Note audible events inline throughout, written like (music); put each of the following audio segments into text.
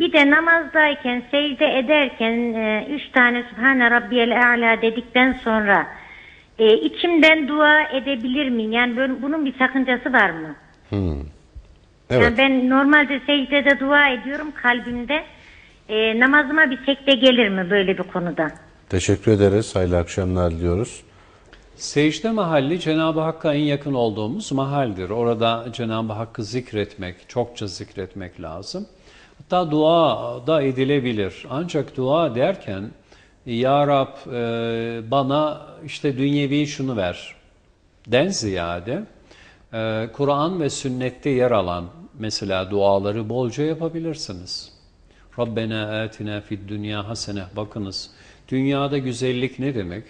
Bir de namazdayken, secde ederken e, üç tane Sübhane Rabbiyel A'la dedikten sonra e, içimden dua edebilir miyim? Yani böyle, bunun bir sakıncası var mı? Evet. Yani ben normalde secdede dua ediyorum kalbimde. E, namazıma bir sekte gelir mi böyle bir konuda? Teşekkür ederiz. Hayırlı akşamlar diliyoruz. Secde mahalli Cenab-ı Hakk'a en yakın olduğumuz mahaldir. Orada Cenab-ı Hakk'ı zikretmek, çokça zikretmek lazım. Hatta dua da edilebilir. Ancak dua derken Ya Rab e, bana işte dünyevi şunu ver den ziyade e, Kur'an ve sünnette yer alan mesela duaları bolca yapabilirsiniz. Rabbena atina fid dünya hasene. Bakınız dünyada güzellik ne demek?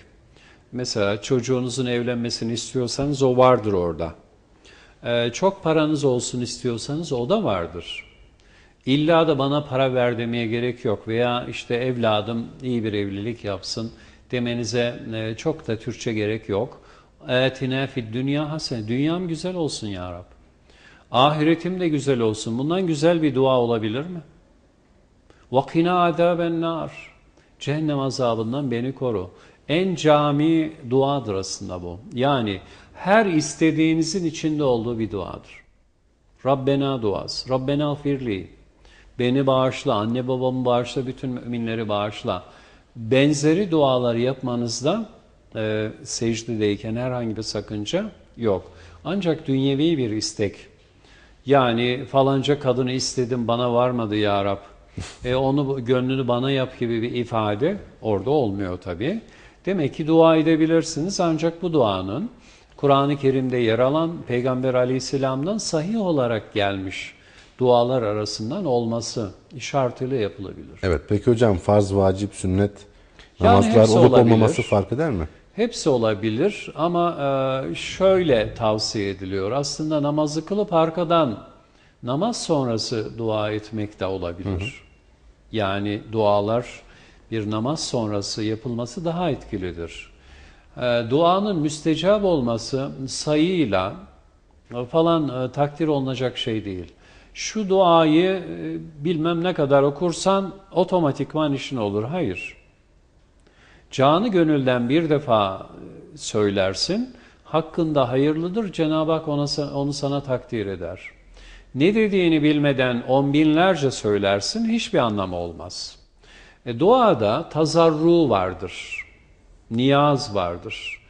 Mesela çocuğunuzun evlenmesini istiyorsanız o vardır orada. Ee, çok paranız olsun istiyorsanız o da vardır. İlla da bana para ver demeye gerek yok veya işte evladım iyi bir evlilik yapsın demenize e, çok da Türkçe gerek yok. Etine fid dünya hasen. Dünyam güzel olsun ya Rab. Ahiretim de güzel olsun. Bundan güzel bir dua olabilir mi? Vakina azaben nar. Cehennem azabından beni koru. En cami duadır aslında bu. Yani her istediğinizin içinde olduğu bir duadır. Rabbena duası. Rabbena firli. Beni bağışla, anne babamı bağışla, bütün müminleri bağışla. Benzeri dualar yapmanızda e, secdedeyken herhangi bir sakınca yok. Ancak dünyevi bir istek. Yani falanca kadını istedim bana varmadı ya Rab. (laughs) E onu gönlünü bana yap gibi bir ifade orada olmuyor tabii. Demek ki dua edebilirsiniz ancak bu duanın Kur'an-ı Kerim'de yer alan Peygamber Aleyhisselam'dan sahih olarak gelmiş dualar arasından olması işaretiyle yapılabilir. Evet peki hocam farz, vacip, sünnet Yani namazlar olup olabilir. olmaması fark eder mi? Hepsi olabilir ama e, şöyle tavsiye ediliyor. Aslında namazı kılıp arkadan namaz sonrası dua etmek de olabilir. Yani dualar bir namaz sonrası yapılması daha etkilidir. E, duanın müstecap olması sayıyla falan e, takdir olunacak şey değil. Şu duayı e, bilmem ne kadar okursan otomatikman işin olur. Hayır. Canı gönülden bir defa e, söylersin, hakkında hayırlıdır, Cenab-ı Hak onu sana takdir eder. Ne dediğini bilmeden on binlerce söylersin, hiçbir anlamı olmaz. E, duada tazarru vardır, niyaz vardır,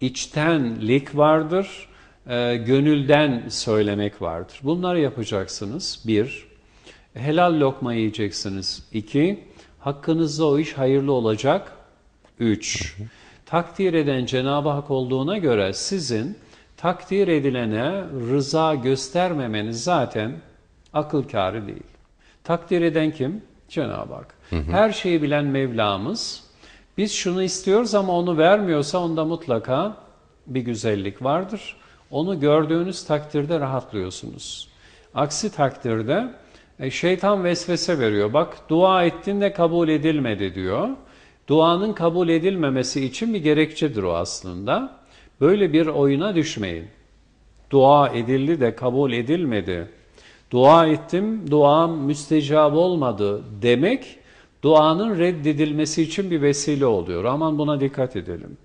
içtenlik vardır, e, gönülden söylemek vardır. Bunları yapacaksınız. Bir, helal lokma yiyeceksiniz. İki, hakkınızda o iş hayırlı olacak. Üç, takdir eden Cenab-ı Hak olduğuna göre sizin takdir edilene rıza göstermemeniz zaten akıl kârı değil. Takdir eden kim? Cenab-ı Hak. Her şeyi bilen Mevlamız. Biz şunu istiyoruz ama onu vermiyorsa onda mutlaka bir güzellik vardır. Onu gördüğünüz takdirde rahatlıyorsunuz. Aksi takdirde e, şeytan vesvese veriyor. Bak dua ettin de kabul edilmedi diyor. Duanın kabul edilmemesi için bir gerekçedir o aslında. Böyle bir oyuna düşmeyin. Dua edildi de kabul edilmedi. Dua ettim, duam müstecab olmadı demek duanın reddedilmesi için bir vesile oluyor. Aman buna dikkat edelim.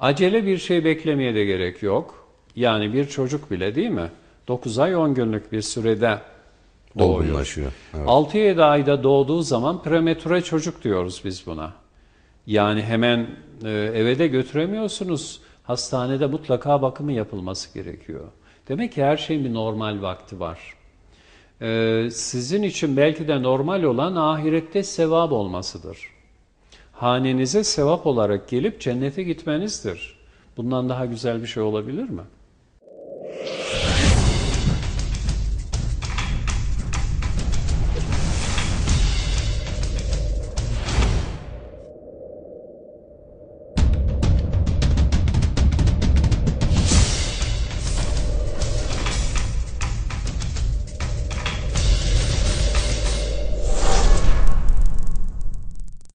Acele bir şey beklemeye de gerek yok. Yani bir çocuk bile değil mi? 9 ay 10 günlük bir sürede doğuyor. Evet. 6-7 ayda doğduğu zaman prematüre çocuk diyoruz biz buna. Yani hemen e, eve de götüremiyorsunuz. Hastanede mutlaka bakımı yapılması gerekiyor. Demek ki her şeyin bir normal vakti var. E, sizin için belki de normal olan ahirette sevap olmasıdır. Hanenize sevap olarak gelip cennete gitmenizdir. Bundan daha güzel bir şey olabilir mi?